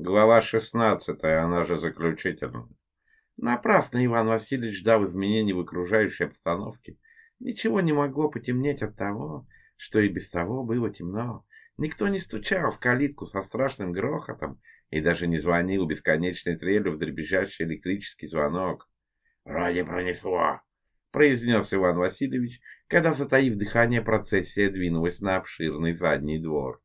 Глава 16, она же заключительная. Напрасно Иван Васильевич ждал изменений в окружающей обстановке. Ничего не могло потемнеть от того, что и без того было темно. Никто не стучал в калитку со страшным грохотом и даже не звонил бесконечной трелью в дребезжащий электрический звонок. «Вроде пронесло», — произнес Иван Васильевич, когда, затаив дыхание, процессия двинулась на обширный задний двор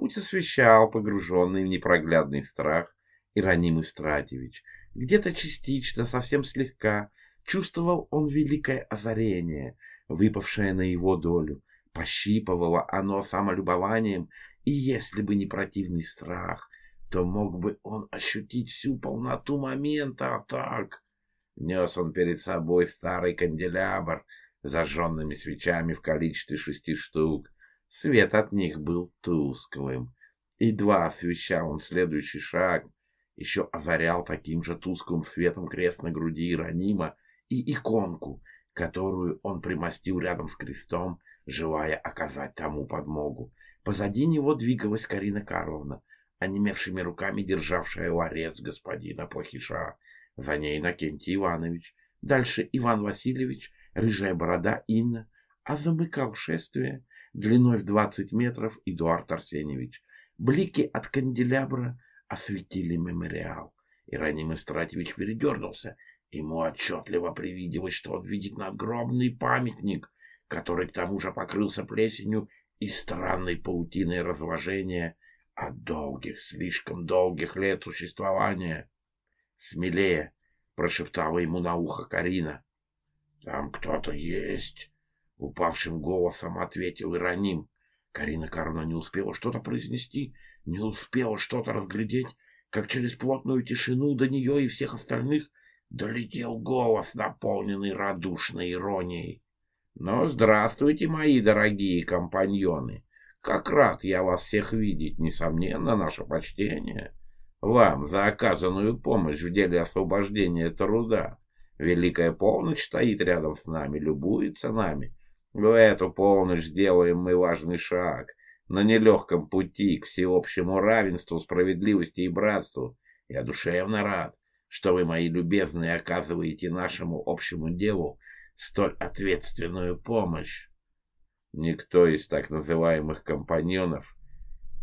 путь освещал погруженный в непроглядный страх Ироним Истратьевич. Где-то частично, совсем слегка, чувствовал он великое озарение, выпавшее на его долю. Пощипывало оно самолюбованием, и если бы не противный страх, то мог бы он ощутить всю полноту момента, а так... Нес он перед собой старый канделябр, зажженными свечами в количестве шести штук. Свет от них был тусклым. Едва освещал он следующий шаг, еще озарял таким же тусклым светом крест на груди Иронима и иконку, которую он примостил рядом с крестом, желая оказать тому подмогу. Позади него двигалась Карина Карловна, онемевшими руками державшая ларец господина Плохиша. За ней Иннокентий Иванович, дальше Иван Васильевич, рыжая борода Инна, а замыкал шествие длиной в 20 метров Эдуард Арсеньевич. Блики от канделябра осветили мемориал. И Раним Истратьевич передернулся. Ему отчетливо привиделось, что он видит надгробный памятник, который к тому же покрылся плесенью и странной паутиной разложения от долгих, слишком долгих лет существования. «Смелее!» — прошептала ему на ухо Карина. «Там кто-то есть!» Упавшим голосом ответил Ироним. Карина Карна не успела что-то произнести, не успела что-то разглядеть, как через плотную тишину до нее и всех остальных долетел голос, наполненный радушной иронией. «Ну, здравствуйте, мои дорогие компаньоны! Как рад я вас всех видеть! Несомненно, наше почтение вам за оказанную помощь в деле освобождения труда!» Великая полночь стоит рядом с нами, любуется нами в эту полночь сделаем мы важный шаг на нелегком пути к всеобщему равенству, справедливости и братству. Я душевно рад, что вы, мои любезные, оказываете нашему общему делу столь ответственную помощь. Никто из так называемых компаньонов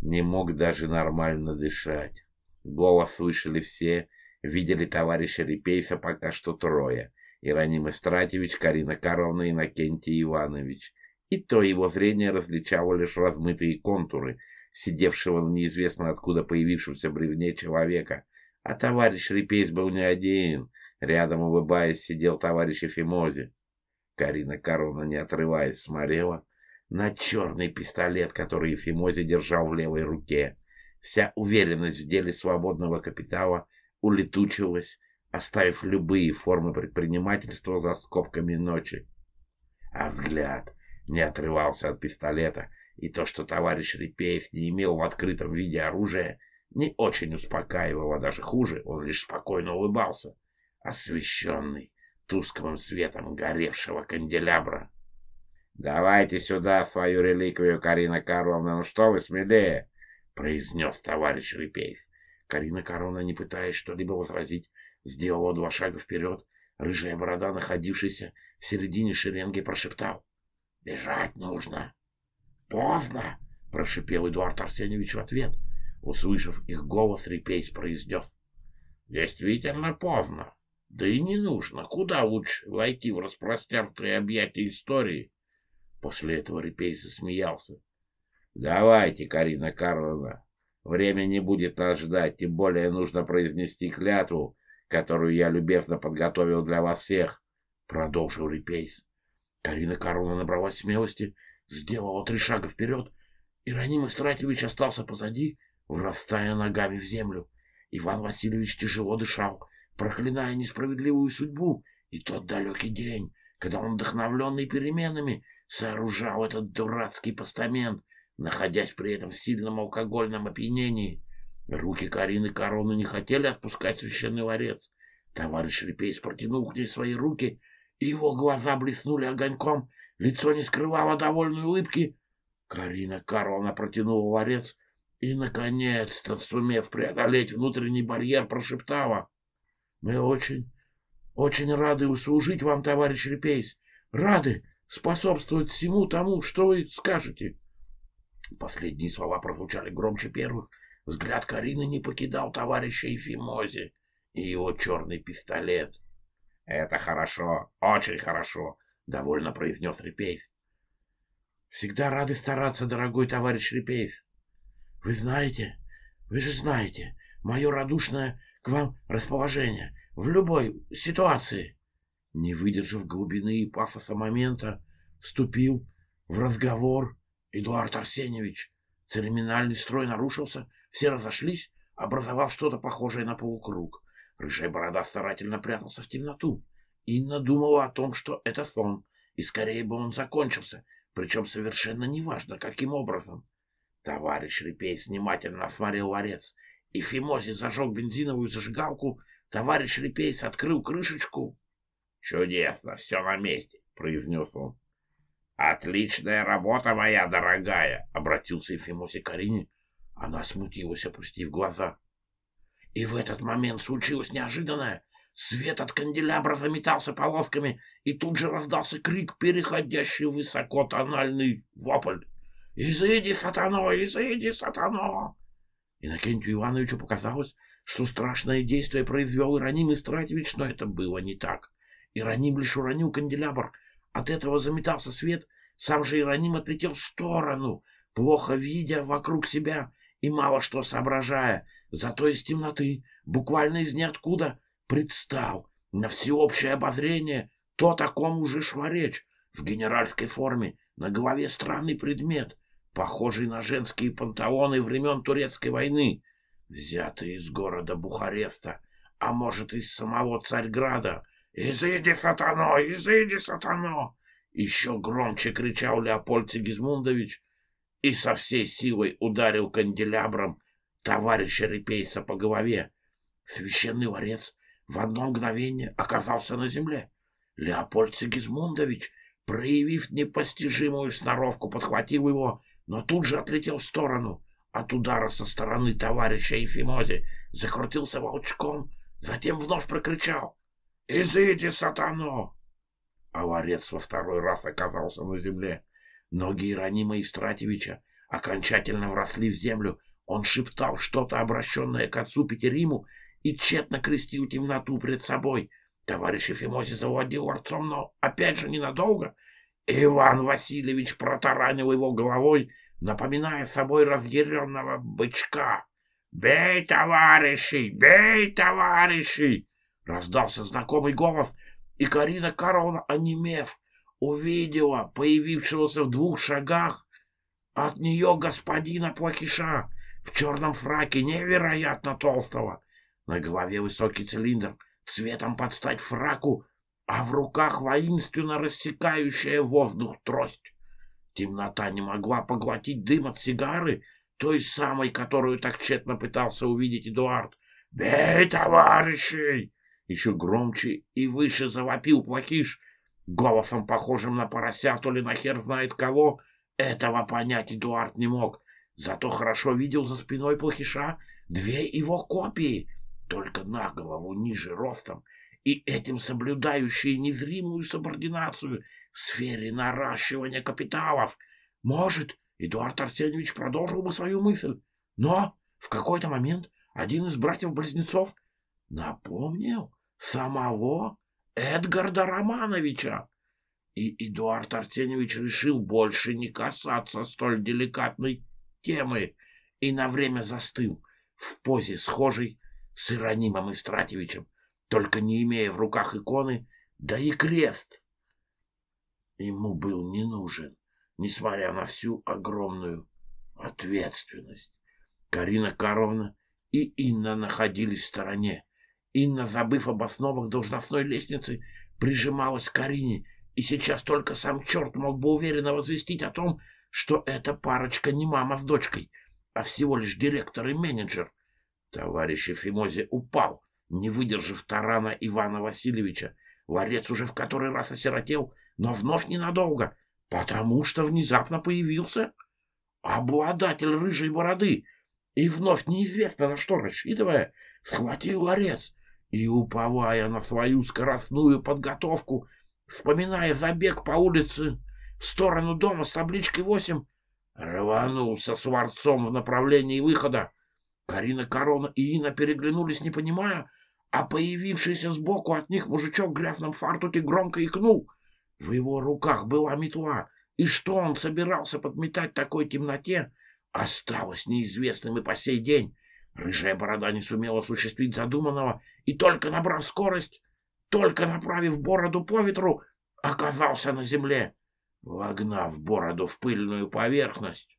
не мог даже нормально дышать. Голос слышали все, видели товарища Репейса пока что трое. Ироним Истратьевич, Карина Карловна, Иннокентий Иванович. И то его зрение различало лишь размытые контуры сидевшего на неизвестно откуда появившемся бревне человека. А товарищ Репейс был не один. Рядом, улыбаясь, сидел товарищ Эфимози. Карина Карловна, не отрываясь, смотрела на черный пистолет, который Эфимози держал в левой руке. Вся уверенность в деле свободного капитала улетучилась, оставив любые формы предпринимательства за скобками ночи. А взгляд не отрывался от пистолета, и то, что товарищ Репеев не имел в открытом виде оружия, не очень успокаивало, а даже хуже, он лишь спокойно улыбался, освещенный тусклым светом горевшего канделябра. «Давайте сюда свою реликвию, Карина Карловна, ну что вы смелее!» — произнес товарищ Репеев. Карина Карловна, не пытаясь что-либо возразить, Сделала два шага вперед. Рыжая борода, находившаяся в середине шеренги, прошептал. «Бежать нужно!» «Поздно!» — прошипел Эдуард Арсеньевич в ответ. Услышав их голос, Репейс произнес. «Действительно поздно. Да и не нужно. Куда лучше войти в распростертые объятия истории?» После этого Репейс засмеялся. «Давайте, Карина Карловна, время не будет нас ждать, тем более нужно произнести клятву которую я любезно подготовил для вас всех, — продолжил Репейс. Карина Карловна набралась смелости, сделала три шага вперед, и Раним Истратьевич остался позади, врастая ногами в землю. Иван Васильевич тяжело дышал, проклиная несправедливую судьбу и тот далекий день, когда он, вдохновленный переменами, сооружал этот дурацкий постамент, находясь при этом в сильном алкогольном опьянении. Руки Карины Короны не хотели отпускать священный ворец. Товарищ Репейс протянул к ней свои руки, и его глаза блеснули огоньком, лицо не скрывало довольной улыбки. Карина Корона протянула ворец и, наконец-то, сумев преодолеть внутренний барьер, прошептала. — Мы очень, очень рады услужить вам, товарищ Репейс, рады способствовать всему тому, что вы скажете. Последние слова прозвучали громче первых — Взгляд Карины не покидал товарища Ефимози и его черный пистолет. «Это хорошо, очень хорошо», — довольно произнес Репейс. «Всегда рады стараться, дорогой товарищ Репейс. Вы знаете, вы же знаете, мое радушное к вам расположение в любой ситуации». Не выдержав глубины и пафоса момента, вступил в разговор Эдуард Арсеньевич. Церемониальный строй нарушился, все разошлись, образовав что-то похожее на полукруг. Рыжая борода старательно прятался в темноту. Инна думала о том, что это сон, и скорее бы он закончился, причем совершенно неважно, каким образом. Товарищ Репей внимательно осмотрел ларец, и Фимози зажег бензиновую зажигалку, товарищ Репейс открыл крышечку. «Чудесно, все на месте», — произнес он. «Отличная работа моя дорогая», — обратился Ефимоси к Арине, она смутилась, опустив глаза. И в этот момент случилось неожиданное. Свет от канделябра заметался полосками, и тут же раздался крик, переходящий в высокотональный вопль. «Изыди, сатано! Изыди, сатано!» Иннокентию Ивановичу показалось, что страшное действие произвел Ироним Истратьевич, но это было не так. Ироним лишь уронил канделябр. От этого заметался свет, сам же Ироним отлетел в сторону, плохо видя вокруг себя — и мало что соображая, зато из темноты, буквально из ниоткуда, предстал на всеобщее обозрение то, о ком уже шла речь, в генеральской форме, на голове странный предмет, похожий на женские панталоны времен Турецкой войны, взятый из города Бухареста, а может, из самого Царьграда. «Изыди, сатано! Изыди, сатано!» Еще громче кричал Леопольд Сигизмундович, и со всей силой ударил канделябром товарища Репейса по голове. Священный ларец в одно мгновение оказался на земле. Леопольд Сигизмундович, проявив непостижимую сноровку, подхватил его, но тут же отлетел в сторону. От удара со стороны товарища Ефимози закрутился волчком, затем вновь прокричал «Изыди, сатану!» А ларец во второй раз оказался на земле. Ноги Иронима Истратьевича окончательно вросли в землю. Он шептал что-то, обращенное к отцу Петериму, и тщетно крестил темноту пред собой. Товарищ Эфимоси завладел орцом, но, опять же, ненадолго. Иван Васильевич протаранил его головой, напоминая собой разъяренного бычка. «Бей, товарищи! Бей, товарищи!» Раздался знакомый голос, и Карина Карловна, онемев, увидела появившегося в двух шагах от нее господина Плакиша в черном фраке, невероятно толстого. На голове высокий цилиндр, цветом под стать фраку, а в руках воинственно рассекающая воздух трость. Темнота не могла поглотить дым от сигары, той самой, которую так тщетно пытался увидеть Эдуард. «Бей, товарищей!» Еще громче и выше завопил Плакиш, голосом, похожим на поросят или на хер знает кого. Этого понять Эдуард не мог. Зато хорошо видел за спиной плохиша две его копии, только на голову ниже ростом, и этим соблюдающие незримую субординацию в сфере наращивания капиталов. Может, Эдуард Арсеньевич продолжил бы свою мысль, но в какой-то момент один из братьев-близнецов напомнил самого Эдгарда Романовича. И Эдуард Арсеньевич решил больше не касаться столь деликатной темы и на время застыл в позе схожей с Иронимом Истратьевичем, только не имея в руках иконы, да и крест. Ему был не нужен, несмотря на всю огромную ответственность. Карина Каровна и Инна находились в стороне, Инна, забыв об основах должностной лестницы, прижималась к Арине, и сейчас только сам черт мог бы уверенно возвестить о том, что эта парочка не мама с дочкой, а всего лишь директор и менеджер. Товарищ Эфимози упал, не выдержав тарана Ивана Васильевича. Ларец уже в который раз осиротел, но вновь ненадолго, потому что внезапно появился обладатель рыжей бороды, и вновь неизвестно на что рассчитывая, схватил ларец, и, уповая на свою скоростную подготовку, вспоминая забег по улице в сторону дома с табличкой 8, рванулся с ворцом в направлении выхода. Карина Корона и Ина переглянулись, не понимая, а появившийся сбоку от них мужичок в грязном фартуке громко икнул. В его руках была метла, и что он собирался подметать в такой темноте, осталось неизвестным и по сей день. Рыжая борода не сумела осуществить задуманного, и только набрав скорость, только направив бороду по ветру, оказался на земле, вогнав бороду в пыльную поверхность.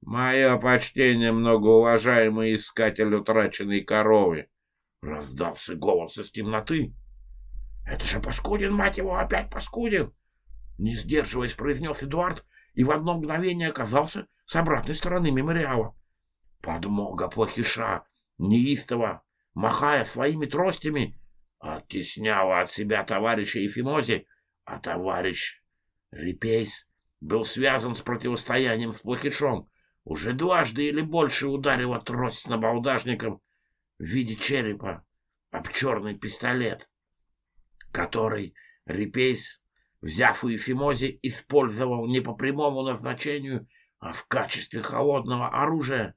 «Мое почтение, многоуважаемый искатель утраченной коровы!» — раздался голос из темноты. «Это же Паскудин, мать его, опять Паскудин!» Не сдерживаясь, произнес Эдуард и в одно мгновение оказался с обратной стороны мемориала подмога плохиша, неистово, махая своими тростями, оттесняла от себя товарища Ефимози, а товарищ Репейс был связан с противостоянием с плохишом, уже дважды или больше ударила трость набалдажником в виде черепа об черный пистолет, который Репейс, взяв у Ефимози, использовал не по прямому назначению, а в качестве холодного оружия,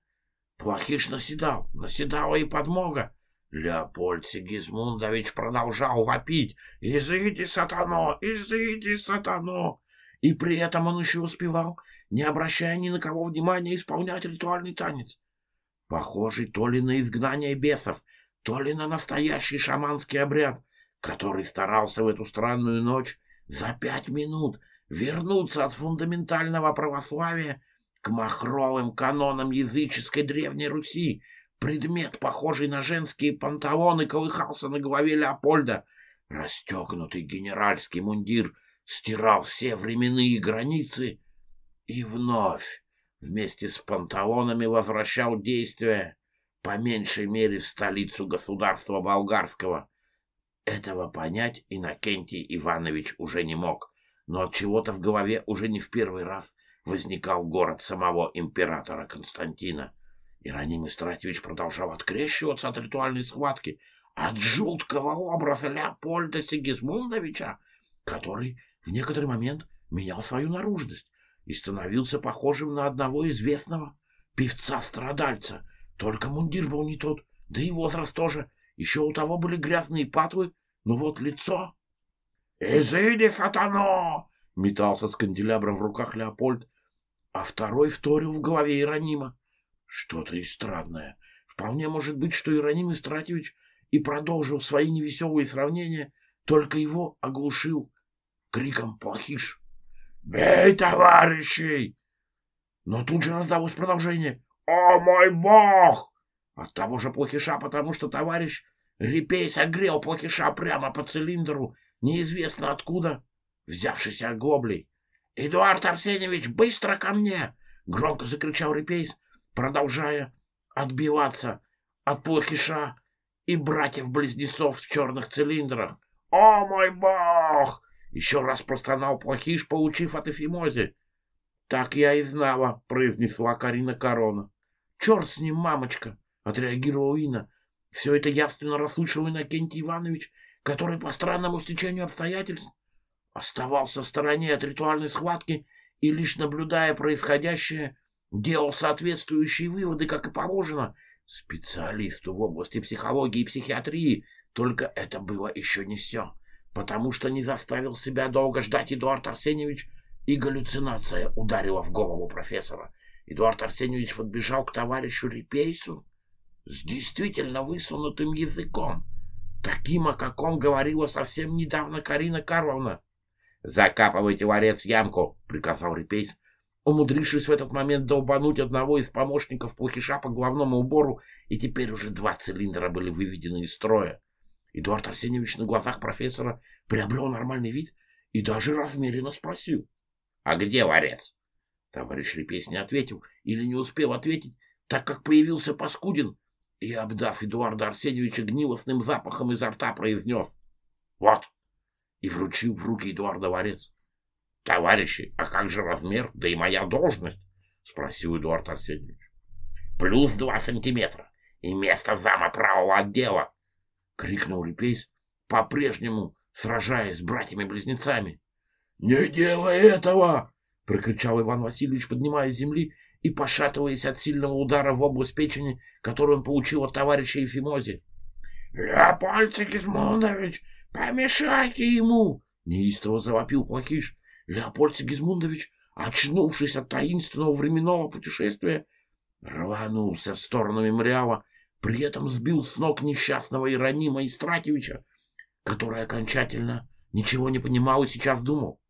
Плохиш наседал, наседала и подмога. Леопольд Сигизмундович продолжал вопить «Изыди, сатано! Изыди, сатано!» И при этом он еще успевал, не обращая ни на кого внимания, исполнять ритуальный танец, похожий то ли на изгнание бесов, то ли на настоящий шаманский обряд, который старался в эту странную ночь за пять минут вернуться от фундаментального православия к махровым канонам языческой Древней Руси. Предмет, похожий на женские панталоны, колыхался на голове Леопольда. Расстегнутый генеральский мундир стирал все временные границы и вновь вместе с панталонами возвращал действие, по меньшей мере, в столицу государства болгарского. Этого понять Иннокентий Иванович уже не мог, но от чего-то в голове уже не в первый раз – возникал город самого императора Константина. Ироним Истратьевич продолжал открещиваться от ритуальной схватки, от жуткого образа Леопольда Сигизмундовича, который в некоторый момент менял свою наружность и становился похожим на одного известного певца-страдальца. Только мундир был не тот, да и возраст тоже. Еще у того были грязные патлы, но вот лицо... «Изыди, сатано!» — метался с канделябром в руках Леопольд, а второй вторил в голове Иронима. Что-то и странное Вполне может быть, что Ироним Истратьевич и продолжил свои невеселые сравнения, только его оглушил криком «Плохиш!» «Бей, товарищей!» Но тут же раздалось продолжение «О мой бог!» От того же Плохиша, потому что товарищ Репей согрел Плохиша прямо по цилиндру, неизвестно откуда, взявшийся оглоблей. — Эдуард Арсеньевич, быстро ко мне! — громко закричал Репейс, продолжая отбиваться от Плохиша и братьев-близнецов в черных цилиндрах. — О мой бог! — еще раз простонал Плохиш, получив от эфимози. — Так я и знала, — произнесла Карина Корона. — Черт с ним, мамочка! — отреагировала Инна. Все это явственно расслышал Иннокентий Иванович, который по странному стечению обстоятельств оставался в стороне от ритуальной схватки и, лишь наблюдая происходящее, делал соответствующие выводы, как и положено, специалисту в области психологии и психиатрии. Только это было еще не все, потому что не заставил себя долго ждать Эдуард Арсеньевич, и галлюцинация ударила в голову профессора. Эдуард Арсеньевич подбежал к товарищу Репейсу с действительно высунутым языком, таким, о каком говорила совсем недавно Карина Карловна. «Закапывайте варец в ямку!» — приказал Репейс, умудрившись в этот момент долбануть одного из помощников плохиша по главному убору, и теперь уже два цилиндра были выведены из строя. Эдуард Арсеньевич на глазах профессора приобрел нормальный вид и даже размеренно спросил. «А где варец?» Товарищ Репейс не ответил или не успел ответить, так как появился Паскудин и, обдав Эдуарда Арсеньевича гнилостным запахом изо рта, произнес «Вот, и вручил в руки Эдуарда варец. — Товарищи, а как же размер, да и моя должность? — спросил Эдуард Арсеньевич. — Плюс два сантиметра и место зама правого отдела! — крикнул Репейс. по-прежнему сражаясь с братьями-близнецами. — Не делай этого! — прокричал Иван Васильевич, поднимая с земли и пошатываясь от сильного удара в область печени, который он получил от товарища Ефимози. — Леопольд Сигизмундович! «Помешайте ему!» — неистово завопил Плакиш. Леопольд Сигизмундович, очнувшись от таинственного временного путешествия, рванулся в сторону мемориала, при этом сбил с ног несчастного Иронима Истратьевича, который окончательно ничего не понимал и сейчас думал.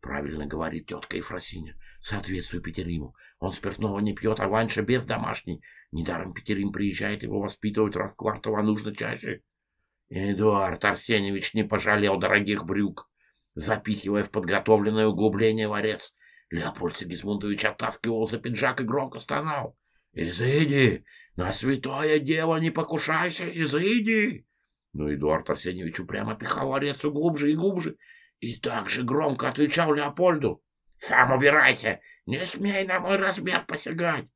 Правильно говорит тетка Ефросиня. Соответствую Петериму. Он спиртного не пьет, а Ванша без домашней. Недаром Петерим приезжает его воспитывать раз в квартал, а нужно чаще. Эдуард Арсеньевич не пожалел дорогих брюк, запихивая в подготовленное углубление ворец. Леопольд Сигизмундович оттаскивал за пиджак и громко стонал. «Изыди! На святое дело не покушайся! Изыди!» Но Эдуард Арсеньевич упрямо пихал ворец глубже и глубже и так же громко отвечал Леопольду. «Сам убирайся! Не смей на мой размер посягать!»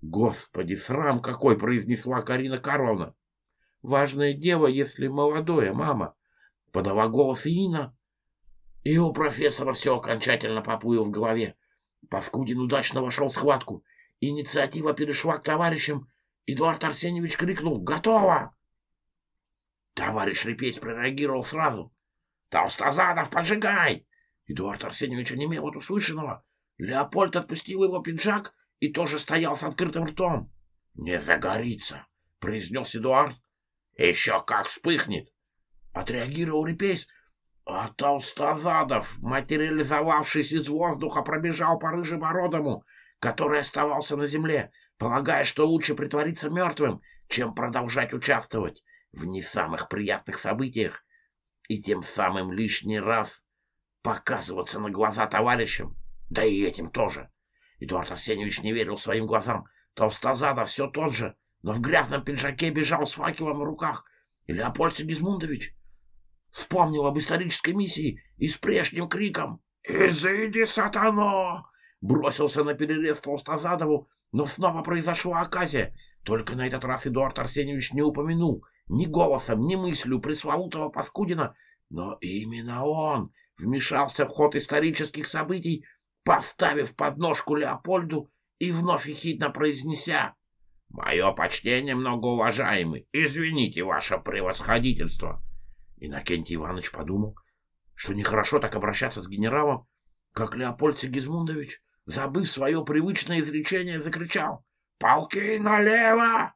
«Господи, срам какой!» — произнесла Карина Карловна. Важное дело, если молодое, мама. Подала голос Ина. И у профессора все окончательно поплыло в голове. Паскудин удачно вошел в схватку. Инициатива перешла к товарищам. Эдуард Арсеньевич крикнул «Готово!». Товарищ Репейс прореагировал сразу. «Толстозадов, поджигай!» Эдуард Арсеньевич онемел от услышанного. Леопольд отпустил его пиджак и тоже стоял с открытым ртом. «Не загорится!» — произнес Эдуард еще как вспыхнет. Отреагировал репейс, а толстозадов, материализовавшись из воздуха, пробежал по рыжебородому, который оставался на земле, полагая, что лучше притвориться мертвым, чем продолжать участвовать в не самых приятных событиях и тем самым лишний раз показываться на глаза товарищам, да и этим тоже. Эдуард Арсеньевич не верил своим глазам. Толстозадов все тот же, но в грязном пиджаке бежал с факелом в руках. Леопольд Сигизмундович вспомнил об исторической миссии и с прежним криком «Изыди, сатано!» бросился на перерез Толстозадову, но снова произошла оказия. Только на этот раз Эдуард Арсеньевич не упомянул ни голосом, ни мыслью пресловутого Паскудина, но именно он вмешался в ход исторических событий, поставив подножку Леопольду и вновь ехидно произнеся «Мое почтение, многоуважаемый! Извините, ваше превосходительство!» Иннокентий Иванович подумал, что нехорошо так обращаться с генералом, как Леопольд Сигизмундович, забыв свое привычное изречение, закричал «Полки налево!»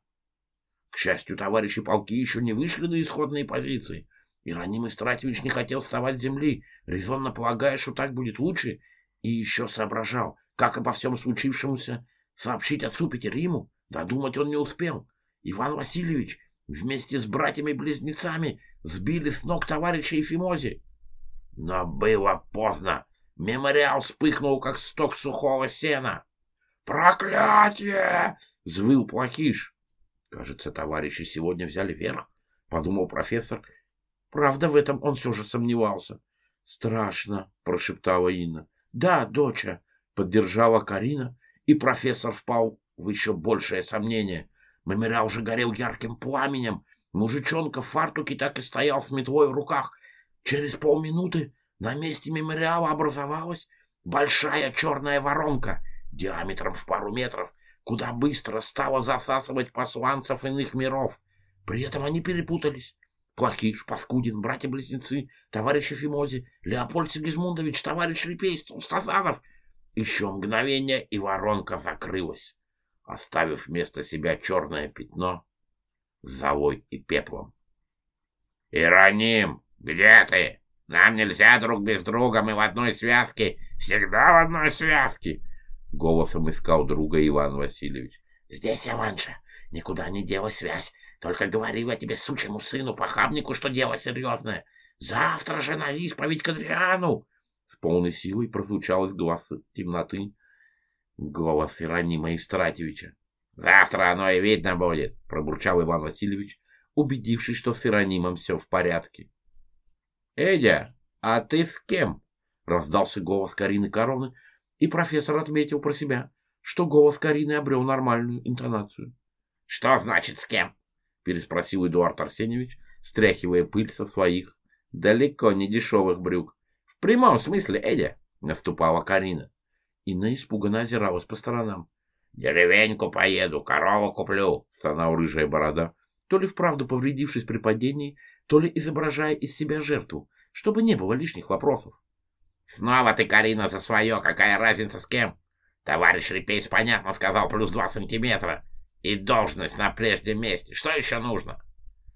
К счастью, товарищи полки еще не вышли на исходные позиции. Ироним Истратьевич не хотел вставать с земли, резонно полагая, что так будет лучше, и еще соображал, как обо всем случившемуся сообщить отцу Петериму, Додумать он не успел. Иван Васильевич вместе с братьями-близнецами сбили с ног товарища Ефимози. Но было поздно. Мемориал вспыхнул, как сток сухого сена. «Проклятие!» — Звыл Плохиш. «Кажется, товарищи сегодня взяли верх», — подумал профессор. Правда, в этом он все же сомневался. «Страшно», — прошептала Инна. «Да, доча», — поддержала Карина, и профессор впал в еще большее сомнение. Мамиря уже горел ярким пламенем. Мужичонка в фартуке так и стоял с метвой в руках. Через полминуты на месте мемориала образовалась большая черная воронка диаметром в пару метров, куда быстро стало засасывать посланцев иных миров. При этом они перепутались. Плохиш, Паскудин, братья-близнецы, товарищ Фимози, Леопольд Сигизмундович, товарищ Репейстов, Стасанов. Еще мгновение, и воронка закрылась оставив вместо себя черное пятно с золой и пеплом. «Ироним, где ты? Нам нельзя друг без друга, мы в одной связке, всегда в одной связке!» Голосом искал друга Иван Васильевич. «Здесь, Иванша, никуда не делась связь, только говорил я тебе, сучему сыну, похабнику, что дело серьезное. Завтра же на исповедь к Адриану!» С полной силой прозвучал из глаз темноты Голос Иронима Истратьевича. «Завтра оно и видно будет», — пробурчал Иван Васильевич, убедившись, что с Иронимом все в порядке. «Эдя, а ты с кем?» — раздался голос Карины Коровны, и профессор отметил про себя, что голос Карины обрел нормальную интонацию. «Что значит с кем?» — переспросил Эдуард Арсеньевич, стряхивая пыль со своих далеко не дешевых брюк. «В прямом смысле, Эдя!» — наступала Карина. Инна испуганно озиралась по сторонам. «Деревеньку поеду, корову куплю!» — стонал рыжая борода, то ли вправду повредившись при падении, то ли изображая из себя жертву, чтобы не было лишних вопросов. «Снова ты, Карина, за свое! Какая разница с кем?» «Товарищ Репейс, понятно, сказал, плюс два сантиметра. И должность на прежнем месте. Что еще нужно?»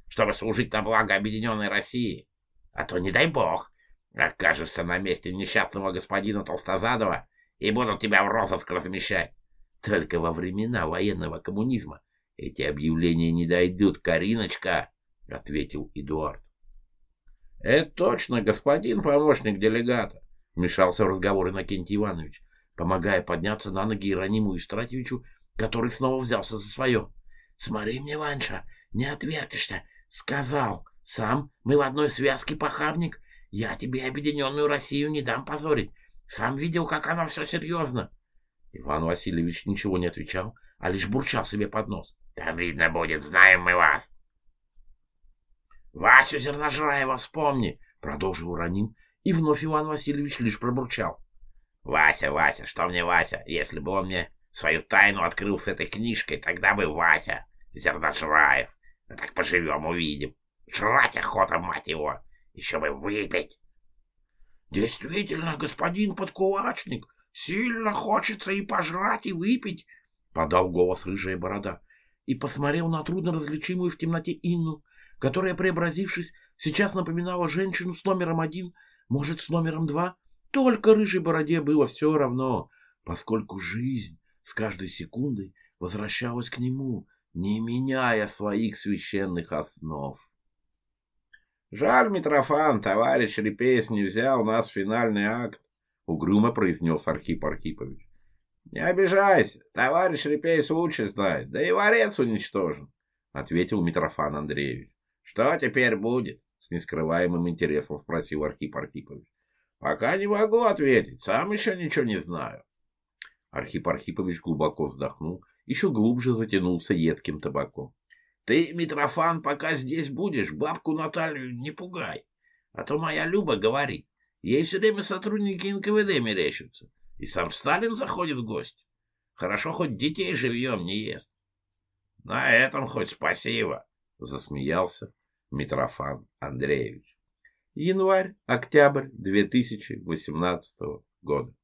«Чтобы служить на благо Объединенной России. А то, не дай бог, окажешься на месте несчастного господина Толстозадова» и будут тебя в розыск размещать. Только во времена военного коммунизма эти объявления не дойдут, Кариночка, — ответил Эдуард. — Это точно, господин помощник делегата, — вмешался в разговор Иннокентий Иванович, помогая подняться на ноги Ирониму Истратьевичу, который снова взялся за свое. — Смотри мне, Ванша, не отвертишься, — сказал. Сам мы в одной связке похабник. Я тебе объединенную Россию не дам позорить. Сам видел, как она все серьезно. Иван Васильевич ничего не отвечал, а лишь бурчал себе под нос. Там видно будет, знаем мы вас. Васю Зерножраева вспомни, продолжил Ранин, и вновь Иван Васильевич лишь пробурчал. Вася, Вася, что мне Вася? Если бы он мне свою тайну открыл с этой книжкой, тогда бы Вася Зерножраев. А так поживем, увидим. Жрать охота, мать его, еще бы выпить. Действительно, господин подкулачник, сильно хочется и пожрать, и выпить, — подал голос рыжая борода и посмотрел на трудно различимую в темноте Инну, которая, преобразившись, сейчас напоминала женщину с номером один, может, с номером два. Только рыжей бороде было все равно, поскольку жизнь с каждой секундой возвращалась к нему, не меняя своих священных основ. «Жаль, Митрофан, товарищ Репейс не взял у нас в финальный акт», — угрюмо произнес Архип Архипович. «Не обижайся, товарищ Репейс лучше знает, да и ворец уничтожен», — ответил Митрофан Андреевич. «Что теперь будет?» — с нескрываемым интересом спросил Архип Архипович. «Пока не могу ответить, сам еще ничего не знаю». Архип Архипович глубоко вздохнул, еще глубже затянулся едким табаком. Ты, Митрофан, пока здесь будешь, бабку Наталью не пугай. А то моя Люба говорит, ей все время сотрудники НКВД мерещатся. И сам Сталин заходит в гости. Хорошо, хоть детей живьем не ест. На этом хоть спасибо, засмеялся Митрофан Андреевич. Январь-октябрь 2018 года.